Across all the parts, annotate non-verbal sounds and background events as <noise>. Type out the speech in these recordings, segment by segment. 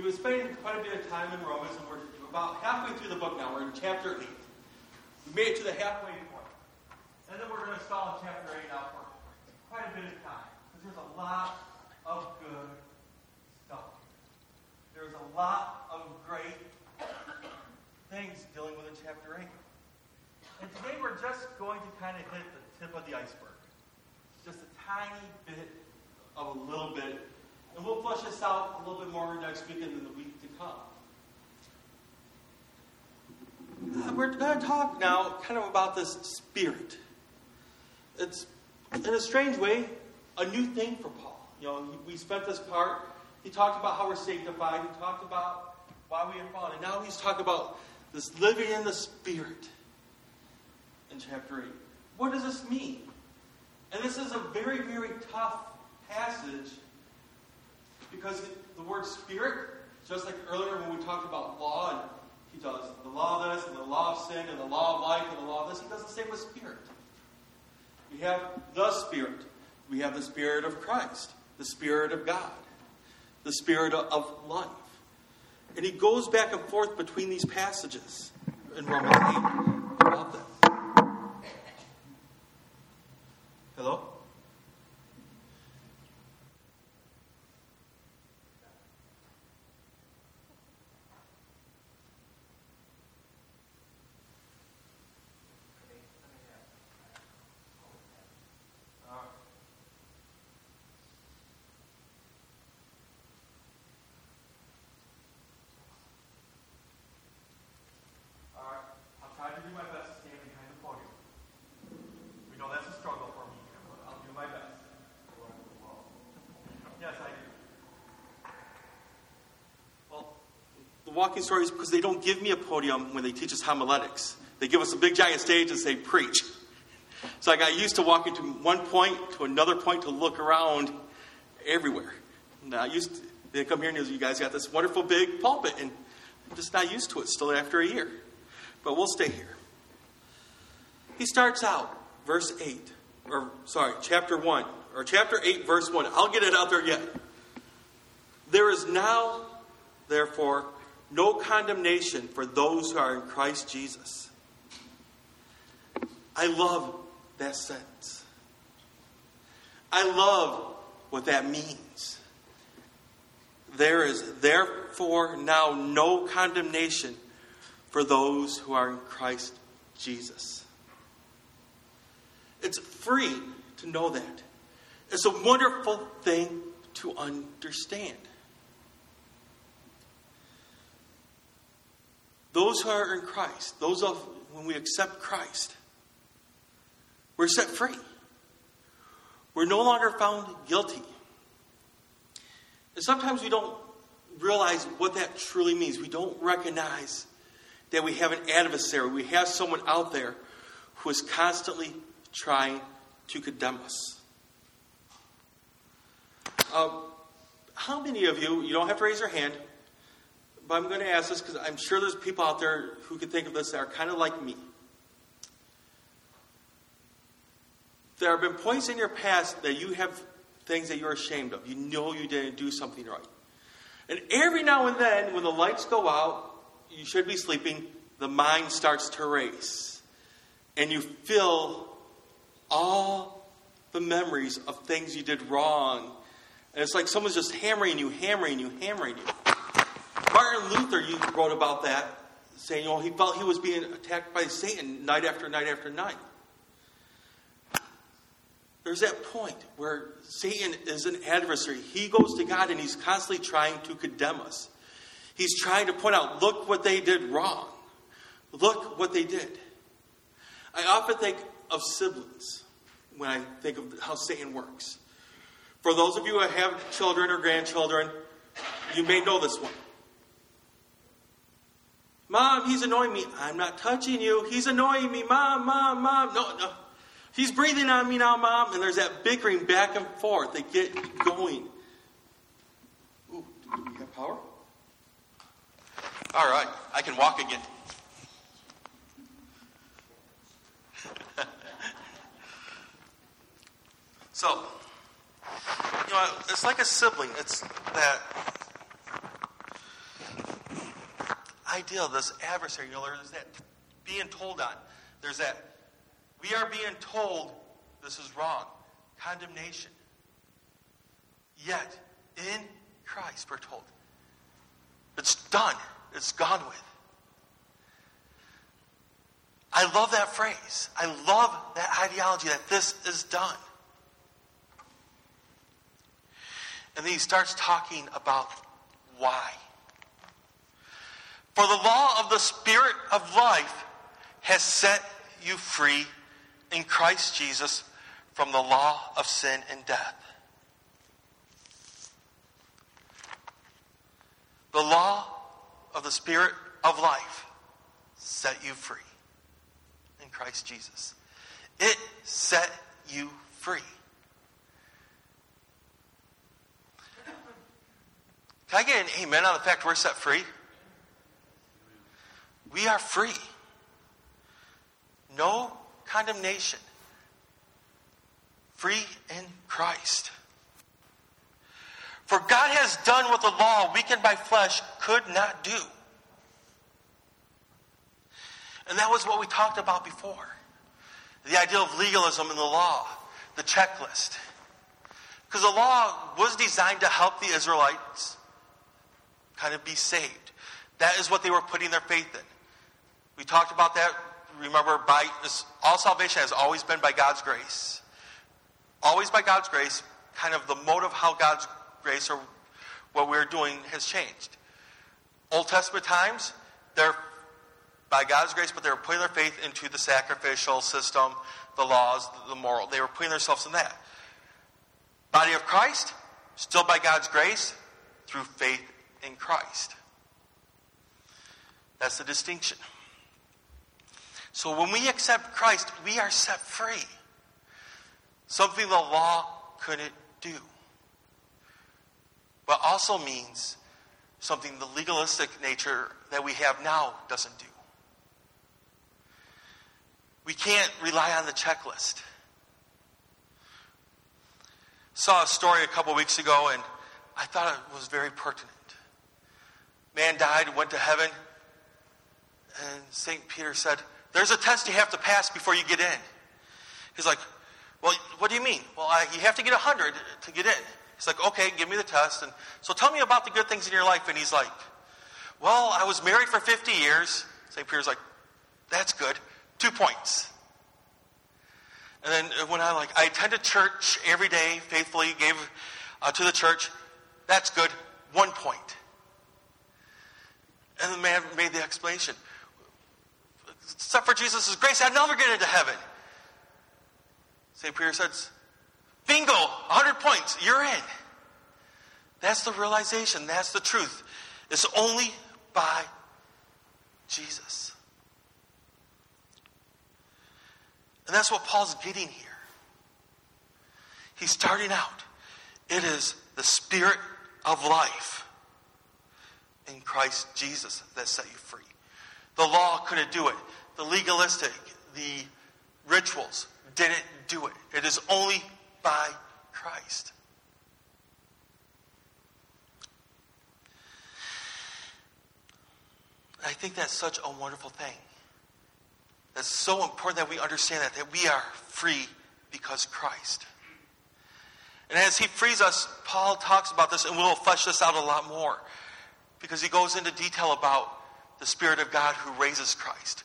we've been spending quite a bit of time in Romans, and we're about halfway through the book now. We're in chapter 8. We made it to the halfway point. And then we're going to stall in chapter 8 now for quite a bit of time. Because there's a lot of good stuff. There's a lot of great things dealing with in chapter 8. And today we're just going to kind of hit the tip of the iceberg. Just a tiny bit of a little bit. And we'll flesh this out a little bit more next week and in the week to come. Uh, we're going to talk now kind of about this spirit. It's, in a strange way, a new thing for Paul. You know, we spent this part, he talked about how we're sanctified, he talked about why we have fallen, and now he's talking about this living in the spirit in chapter 8. What does this mean? And this is a very, very tough passage because the word spirit, just like earlier when we talked about law, and he does the law of this, and the law of sin, and the law of life, and the law of this, he does the same with spirit. We have the spirit. We have the spirit of Christ, the spirit of God, the spirit of life. And he goes back and forth between these passages in Romans 8 about. Hello? Walking stories because they don't give me a podium when they teach us homiletics. They give us a big giant stage and say, preach. So I got used to walking to one point to another point to look around everywhere. And I used to, they come here and you guys got this wonderful big pulpit, and I'm just not used to it still after a year. But we'll stay here. He starts out, verse 8, or sorry, chapter 1, or chapter 8, verse 1. I'll get it out there yet. There is now, therefore, no condemnation for those who are in Christ Jesus. I love that sentence. I love what that means. There is therefore now no condemnation for those who are in Christ Jesus. It's free to know that. It's a wonderful thing to understand. Those who are in Christ, those of when we accept Christ, we're set free. We're no longer found guilty. And sometimes we don't realize what that truly means. We don't recognize that we have an adversary. We have someone out there who is constantly trying to condemn us. Uh, how many of you, you don't have to raise your hand, but I'm going to ask this because I'm sure there's people out there who could think of this that are kind of like me. There have been points in your past that you have things that you're ashamed of. You know you didn't do something right. And every now and then, when the lights go out, you should be sleeping, the mind starts to race. And you feel all the memories of things you did wrong. And it's like someone's just hammering you, hammering you, hammering you. Martin Luther you wrote about that, saying, you know, he felt he was being attacked by Satan night after night after night. There's that point where Satan is an adversary. He goes to God and he's constantly trying to condemn us. He's trying to point out, look what they did wrong. Look what they did. I often think of siblings when I think of how Satan works. For those of you who have children or grandchildren, you may know this one. Mom, he's annoying me. I'm not touching you. He's annoying me. Mom, mom, mom. No, no. He's breathing on me now, mom. And there's that bickering back and forth. They get going. Ooh, do we have power? All right, I can walk again. <laughs> so, you know, it's like a sibling. It's that idea of this adversary. You know, there's that being told on. There's that we are being told this is wrong. Condemnation. Yet, in Christ, we're told, it's done. It's gone with. I love that phrase. I love that ideology that this is done. And then he starts talking about why. For the law of the Spirit of life has set you free in Christ Jesus from the law of sin and death. The law of the Spirit of life set you free in Christ Jesus. It set you free. Can I get an amen on the fact we're set free? We are free. No condemnation. Free in Christ. For God has done what the law, weakened by flesh, could not do. And that was what we talked about before the idea of legalism in the law, the checklist. Because the law was designed to help the Israelites kind of be saved. That is what they were putting their faith in. We talked about that. Remember, by all salvation has always been by God's grace. Always by God's grace. Kind of the mode of how God's grace or what we're doing has changed. Old Testament times, they're by God's grace, but they were putting their faith into the sacrificial system, the laws, the moral. They were putting themselves in that. Body of Christ, still by God's grace, through faith in Christ. That's the distinction. So when we accept Christ, we are set free. Something the law couldn't do but also means something the legalistic nature that we have now doesn't do. We can't rely on the checklist. Saw a story a couple weeks ago and I thought it was very pertinent. Man died, went to heaven, and St. Peter said, There's a test you have to pass before you get in. He's like, Well, what do you mean? Well, I, you have to get 100 to get in. He's like, okay, give me the test. And so tell me about the good things in your life. And he's like, well, I was married for 50 years. St. Peter's like, that's good. Two points. And then when I like, I attended church every day, faithfully gave uh, to the church. That's good. One point. And the man made the explanation. Except for Jesus' grace, I'd never get into heaven. St. Peter says, Bingo, 100 points, you're in. That's the realization, that's the truth. It's only by Jesus. And that's what Paul's getting here. He's starting out. It is the spirit of life in Christ Jesus that set you free. The law couldn't do it. The legalistic, the rituals didn't do it. It is only by Christ. I think that's such a wonderful thing. That's so important that we understand that, that we are free because Christ. And as he frees us, Paul talks about this, and we'll flesh this out a lot more because he goes into detail about the Spirit of God who raises Christ,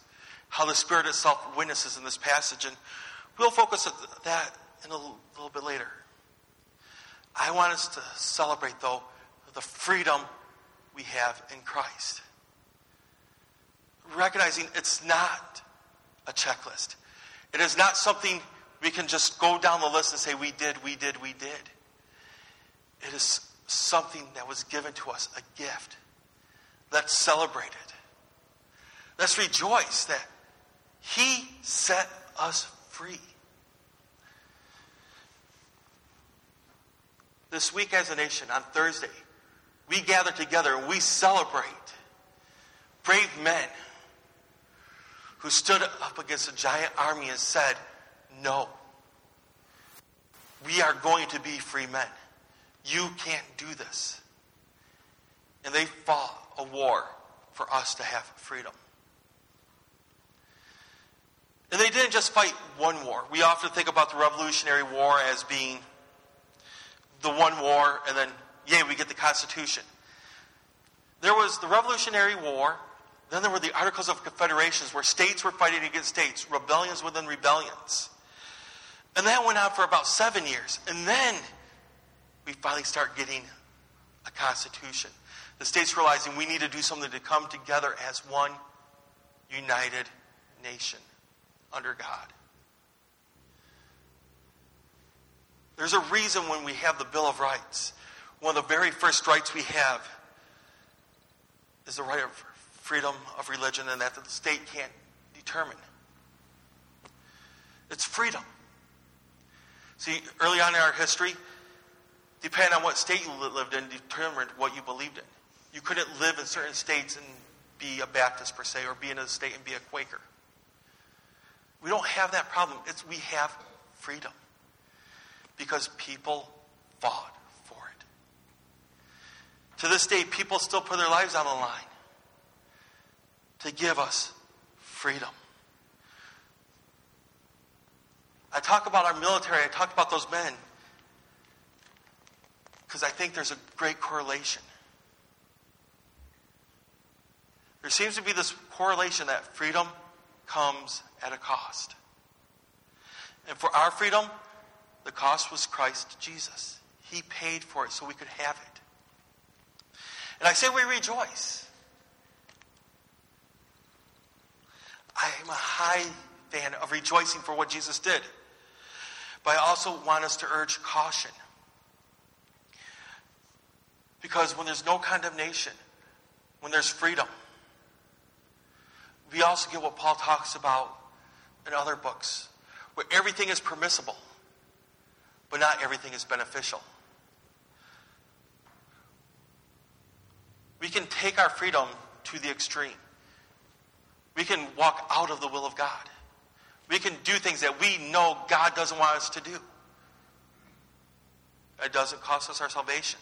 how the Spirit itself witnesses in this passage. And we'll focus on that in a little bit later. I want us to celebrate, though, the freedom we have in Christ. Recognizing it's not a checklist, it is not something we can just go down the list and say, we did, we did, we did. It is something that was given to us, a gift. Let's celebrate it. Let's rejoice that He set us free. this week as a nation, on Thursday, we gather together and we celebrate brave men who stood up against a giant army and said, No, we are going to be free men. You can't do this. And they fought a war for us to have freedom. And they didn't just fight one war. We often think about the Revolutionary War as being the one war, and then, yay, we get the Constitution. There was the Revolutionary War, then there were the Articles of Confederations, where states were fighting against states, rebellions within rebellions. And that went on for about seven years. And then we finally start getting a constitution. The states realizing we need to do something to come together as one united nation under God. There's a reason when we have the Bill of Rights, one of the very first rights we have is the right of freedom of religion and that the state can't determine. It's freedom. See, early on in our history, depending on what state you lived in, determined what you believed in. You couldn't live in certain states and be a Baptist per se, or be in a state and be a Quaker. We don't have that problem. It's we have freedom because people fought for it. To this day, people still put their lives on the line to give us freedom. I talk about our military, I talk about those men because I think there's a great correlation. There seems to be this correlation that freedom comes at a cost. And for our freedom, the cost was Christ Jesus. He paid for it so we could have it. And I say we rejoice. I am a high fan of rejoicing for what Jesus did. But I also want us to urge caution. Because when there's no condemnation, when there's freedom, we also get what Paul talks about in other books, where everything is permissible, but not everything is beneficial. We can take our freedom to the extreme. We can walk out of the will of God. We can do things that we know God doesn't want us to do. It doesn't cost us our salvation,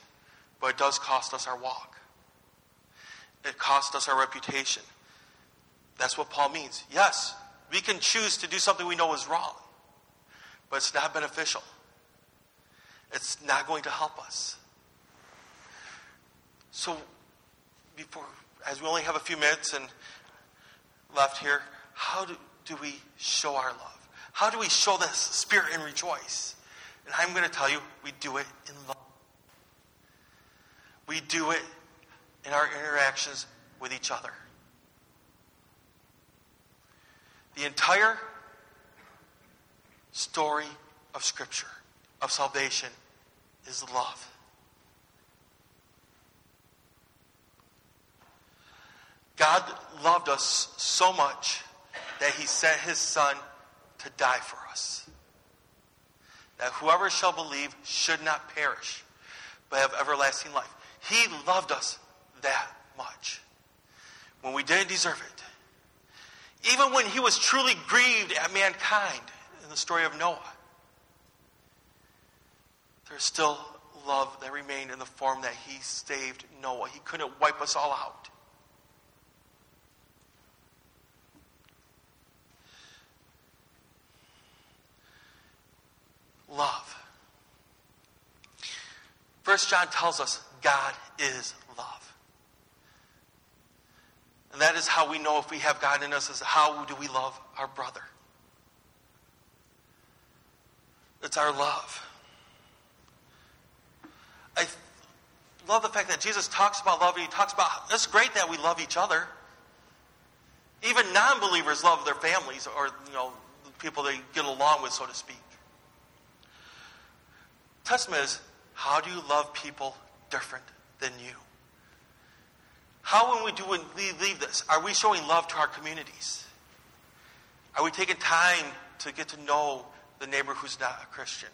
but it does cost us our walk. It costs us our reputation. That's what Paul means. Yes, we can choose to do something we know is wrong, but it's not beneficial. It's not going to help us. So, before, as we only have a few minutes and left here, how do, do we show our love? How do we show this spirit and rejoice? And I'm going to tell you, we do it in love. We do it in our interactions with each other. The entire story of Scripture, of salvation, is love. God loved us so much that he sent his Son to die for us. That whoever shall believe should not perish, but have everlasting life. He loved us that much when we didn't deserve it. Even when he was truly grieved at mankind in the story of Noah, there's still love that remained in the form that he saved Noah. He couldn't wipe us all out. love. First John tells us God is love. And that is how we know if we have God in us is how do we love our brother? It's our love. I love the fact that Jesus talks about love. He talks about it's great that we love each other. Even non-believers love their families or you know people they get along with, so to speak. Testament is how do you love people different than you? How, when we do when we leave this, are we showing love to our communities? Are we taking time to get to know the neighbor who's not a Christian?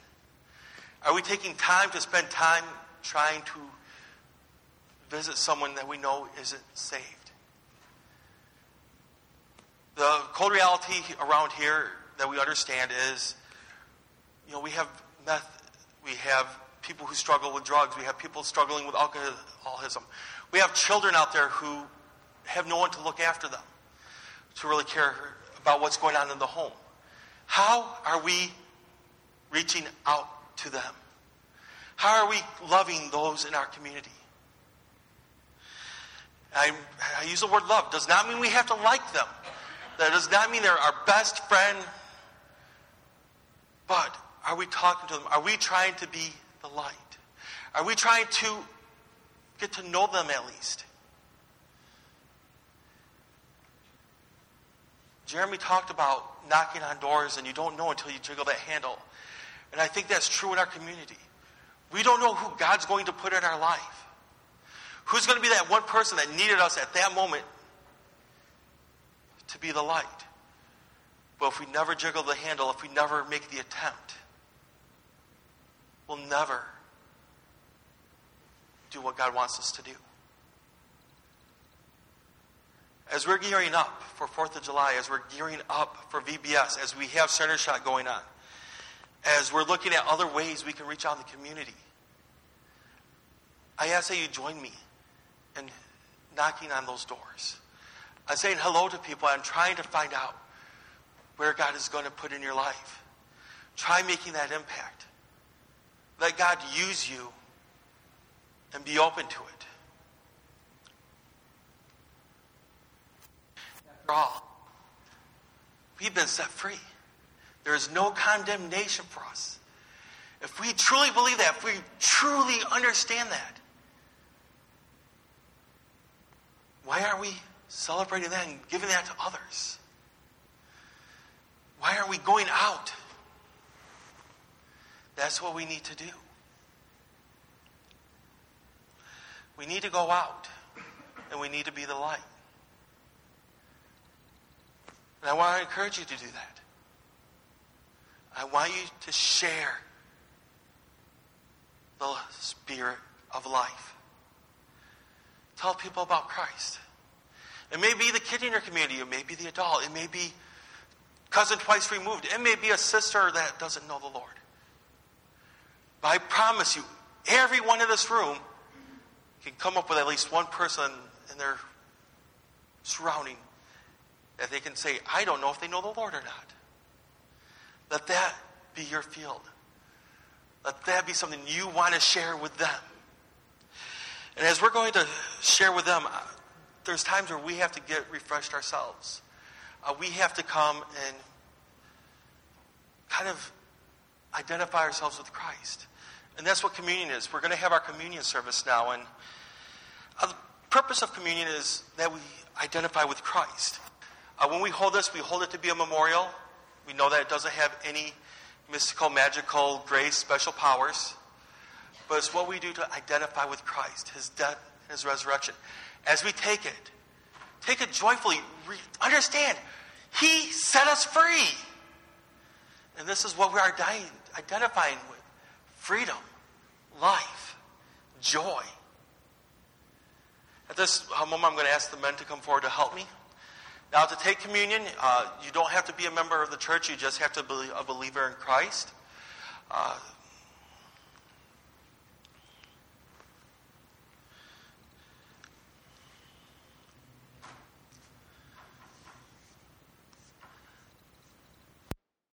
Are we taking time to spend time trying to visit someone that we know isn't saved? The cold reality around here that we understand is, you know, we have meth we have people who struggle with drugs. We have people struggling with alcoholism. We have children out there who have no one to look after them, to really care about what's going on in the home. How are we reaching out to them? How are we loving those in our community? I, I use the word love. Does not mean we have to like them. That does not mean they're our best friend. But are we talking to them? Are we trying to be the light? Are we trying to get to know them at least? Jeremy talked about knocking on doors and you don't know until you jiggle that handle. And I think that's true in our community. We don't know who God's going to put in our life. Who's going to be that one person that needed us at that moment to be the light? But if we never jiggle the handle, if we never make the attempt, we'll never do what God wants us to do. As we're gearing up for 4th of July, as we're gearing up for VBS, as we have Center Shot going on, as we're looking at other ways we can reach out in the community, I ask that you join me in knocking on those doors. I'm saying hello to people. I'm trying to find out where God is going to put in your life. Try making that impact. Let God use you and be open to it. After all, we've been set free. There is no condemnation for us. If we truly believe that, if we truly understand that, why aren't we celebrating that and giving that to others? Why aren't we going out? That's what we need to do. We need to go out and we need to be the light. And I want to encourage you to do that. I want you to share the spirit of life. Tell people about Christ. It may be the kid in your community, it may be the adult, it may be cousin twice removed, it may be a sister that doesn't know the Lord. But I promise you, everyone in this room can come up with at least one person in their surrounding that they can say, I don't know if they know the Lord or not. Let that be your field. Let that be something you want to share with them. And as we're going to share with them, uh, there's times where we have to get refreshed ourselves. Uh, we have to come and kind of identify ourselves with Christ. And that's what communion is. We're going to have our communion service now. And uh, the purpose of communion is that we identify with Christ. Uh, when we hold this, we hold it to be a memorial. We know that it doesn't have any mystical, magical, grace, special powers. But it's what we do to identify with Christ, his death, and his resurrection. As we take it, take it joyfully. Re- understand, he set us free. And this is what we are dying, identifying with freedom, life, joy. At this moment, I'm going to ask the men to come forward to help me. Now, to take communion, uh, you don't have to be a member of the church, you just have to be a believer in Christ. Uh,